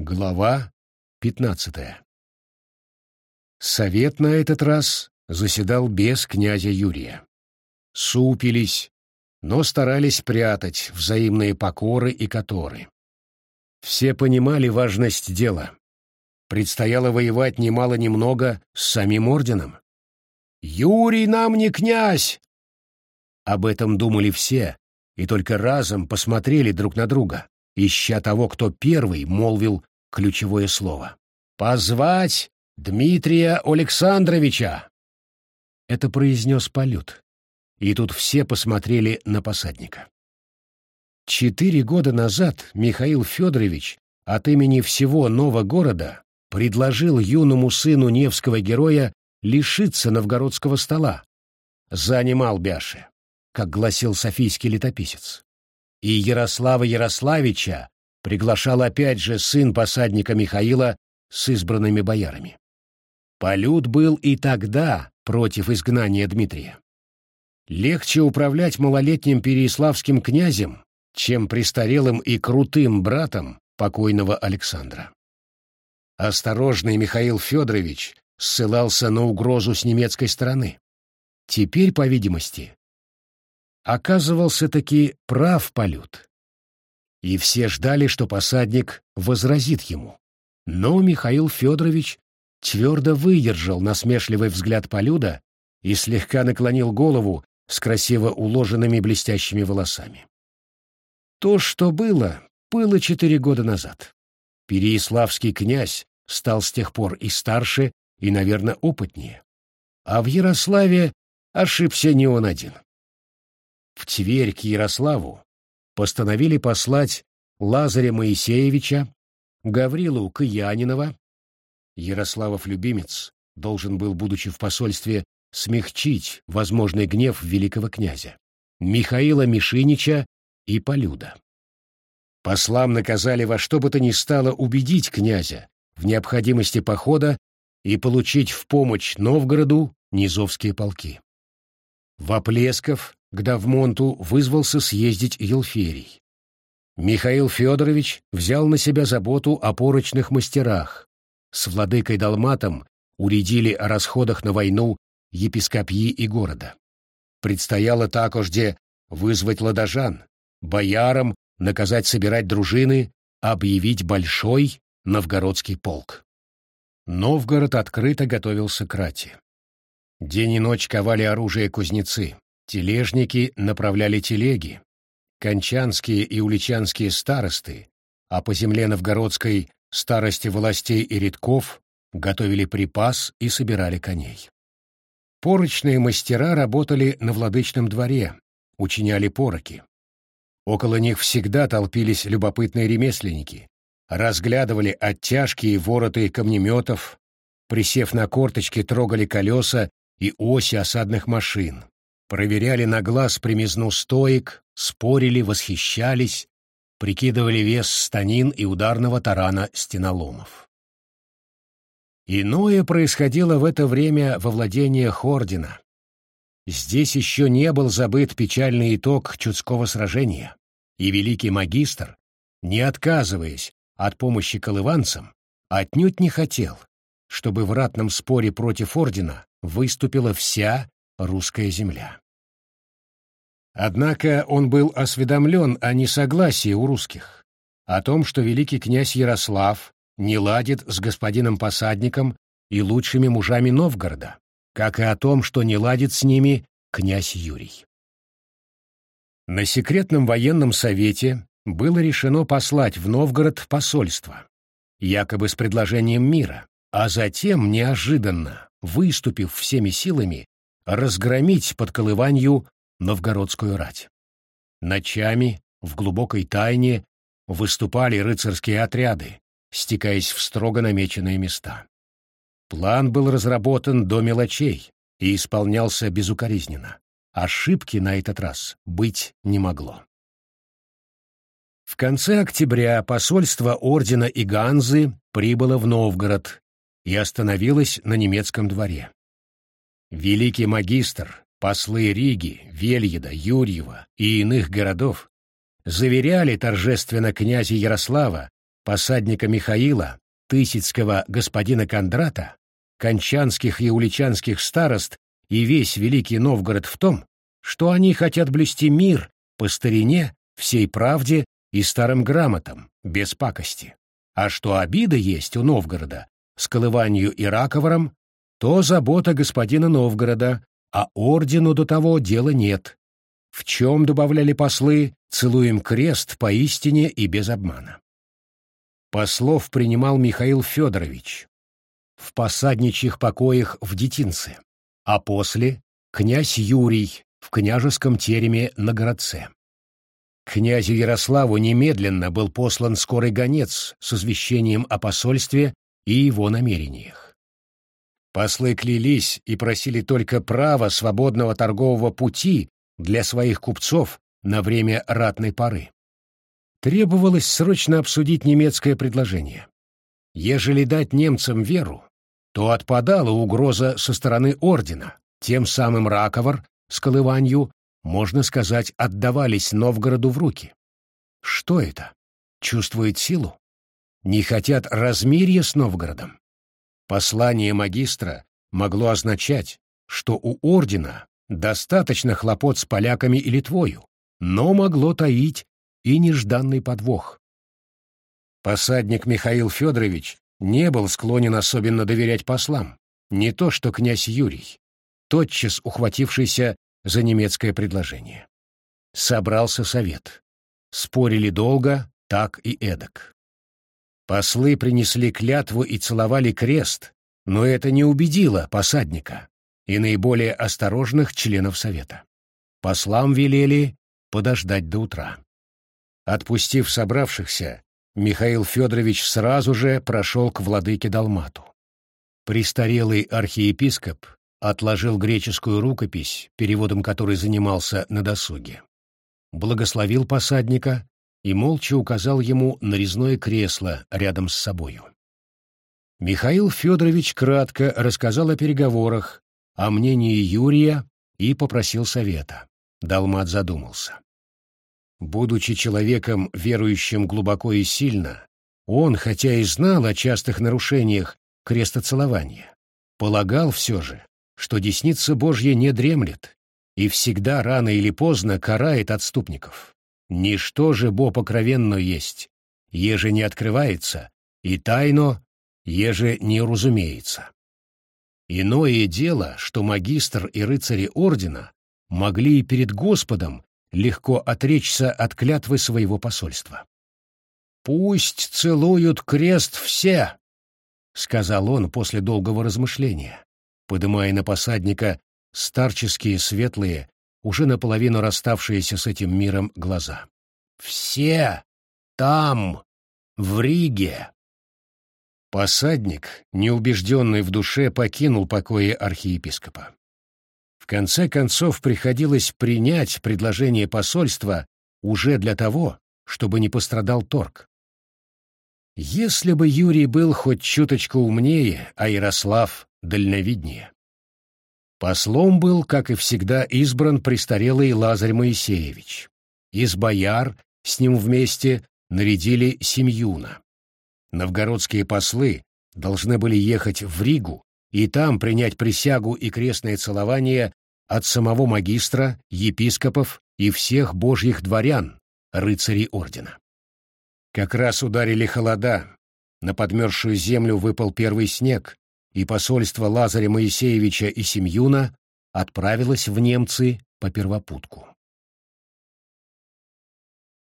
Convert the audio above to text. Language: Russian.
Глава пятнадцатая Совет на этот раз заседал без князя Юрия. Супились, но старались прятать взаимные покоры и которы. Все понимали важность дела. Предстояло воевать немало-немного с самим орденом. «Юрий нам не князь!» Об этом думали все, и только разом посмотрели друг на друга, ища того, кто первый молвил ключевое слово. «Позвать Дмитрия Александровича!» Это произнес Полют. И тут все посмотрели на посадника. Четыре года назад Михаил Федорович от имени всего нового города предложил юному сыну Невского героя лишиться новгородского стола. Занимал Бяши, как гласил софийский летописец. И Ярослава Ярославича приглашал опять же сын посадника Михаила с избранными боярами. Полют был и тогда против изгнания Дмитрия. Легче управлять малолетним переяславским князем, чем престарелым и крутым братом покойного Александра. Осторожный Михаил Федорович ссылался на угрозу с немецкой стороны. Теперь, по видимости, оказывался-таки прав полют. И все ждали, что посадник возразит ему. Но Михаил Федорович твердо выдержал насмешливый взгляд полюда и слегка наклонил голову, с красиво уложенными блестящими волосами. То, что было, было четыре года назад. Переяславский князь стал с тех пор и старше, и, наверное, опытнее. А в Ярославе ошибся не он один. В Тверь к Ярославу постановили послать Лазаря Моисеевича, Гаврилу Каянинова. Ярославов любимец должен был, будучи в посольстве, смягчить возможный гнев великого князя, Михаила Мишинича и Полюда. Послам наказали во что бы то ни стало убедить князя в необходимости похода и получить в помощь Новгороду низовские полки. Воплесков к Давмонту вызвался съездить Елферий. Михаил Федорович взял на себя заботу о порочных мастерах. С владыкой Далматом уредили о расходах на войну епископьи и города. Предстояло такожде вызвать ладожан, боярам наказать собирать дружины, объявить большой новгородский полк. Новгород открыто готовился к рати. День и ночь ковали оружие кузнецы, тележники направляли телеги, кончанские и уличанские старосты, а по земле новгородской старости властей и редков готовили припас и собирали коней. Порочные мастера работали на владычном дворе, учиняли пороки. Около них всегда толпились любопытные ремесленники, разглядывали оттяжки и вороты камнеметов, присев на корточки, трогали колеса и оси осадных машин, проверяли на глаз примизну стоек, спорили, восхищались, прикидывали вес станин и ударного тарана стеноломов. Иное происходило в это время во владениях ордена. Здесь еще не был забыт печальный итог Чудского сражения, и великий магистр, не отказываясь от помощи колыванцам, отнюдь не хотел, чтобы в ратном споре против ордена выступила вся русская земля. Однако он был осведомлен о несогласии у русских, о том, что великий князь Ярослав не ладит с господином посадником и лучшими мужами Новгорода, как и о том, что не ладит с ними князь Юрий. На секретном военном совете было решено послать в Новгород посольство, якобы с предложением мира, а затем, неожиданно, выступив всеми силами, разгромить под колыванью новгородскую рать. Ночами, в глубокой тайне, выступали рыцарские отряды, стекаясь в строго намеченные места. План был разработан до мелочей и исполнялся безукоризненно. Ошибки на этот раз быть не могло. В конце октября посольство ордена и Ганзы прибыло в Новгород и остановилось на немецком дворе. Великий магистр, послы Риги, Вельеда, Юрьева и иных городов заверяли торжественно князя Ярослава, посадника Михаила, тысяцкого господина Кондрата, кончанских и уличанских старост и весь Великий Новгород в том, что они хотят блюсти мир по старине, всей правде и старым грамотам, без пакости. А что обида есть у Новгорода с Колыванью и Раковором, то забота господина Новгорода, а ордену до того дела нет. В чем добавляли послы, целуем крест поистине и без обмана. Послов принимал Михаил Федорович в посадничьих покоях в Детинце, а после — князь Юрий в княжеском тереме на городце. Князю Ярославу немедленно был послан скорый гонец с извещением о посольстве и его намерениях. Послы клялись и просили только права свободного торгового пути для своих купцов на время ратной поры. Требовалось срочно обсудить немецкое предложение. Ежели дать немцам веру, то отпадала угроза со стороны ордена, тем самым Раковар с Колыванью, можно сказать, отдавались Новгороду в руки. Что это? Чувствует силу? Не хотят размирья с Новгородом? Послание магистра могло означать, что у ордена достаточно хлопот с поляками и Литвою, но могло таить и нежданный подвох. Посадник Михаил Федорович не был склонен особенно доверять послам, не то что князь Юрий, тотчас ухватившийся за немецкое предложение. Собрался совет. Спорили долго, так и эдак. Послы принесли клятву и целовали крест, но это не убедило посадника и наиболее осторожных членов совета. Послам велели подождать до утра. Отпустив собравшихся, Михаил Федорович сразу же прошел к владыке Далмату. Престарелый архиепископ отложил греческую рукопись, переводом которой занимался на досуге. Благословил посадника и молча указал ему нарезное кресло рядом с собою. Михаил Федорович кратко рассказал о переговорах, о мнении Юрия и попросил совета. Далмат задумался. Будучи человеком, верующим глубоко и сильно, он, хотя и знал о частых нарушениях крестоцелования, полагал все же, что десница Божья не дремлет и всегда рано или поздно карает отступников. Ничто же бо покровенно есть, еже не открывается, и тайно, еже не разумеется. Иное дело, что магистр и рыцари ордена могли и перед Господом легко отречься от клятвы своего посольства. «Пусть целуют крест все!» — сказал он после долгого размышления, подымая на посадника старческие светлые, уже наполовину расставшиеся с этим миром глаза. «Все! Там! В Риге!» Посадник, неубежденный в душе, покинул покои архиепископа конце концов приходилось принять предложение посольства уже для того, чтобы не пострадал торг. Если бы Юрий был хоть чуточку умнее, а Ярослав — дальновиднее. Послом был, как и всегда, избран престарелый Лазарь Моисеевич. Из бояр с ним вместе нарядили Семьюна. Новгородские послы должны были ехать в Ригу и там принять присягу и крестное целование от самого магистра, епископов и всех божьих дворян, рыцарей ордена. Как раз ударили холода, на подмерзшую землю выпал первый снег, и посольство Лазаря Моисеевича и Семьюна отправилось в немцы по первопутку.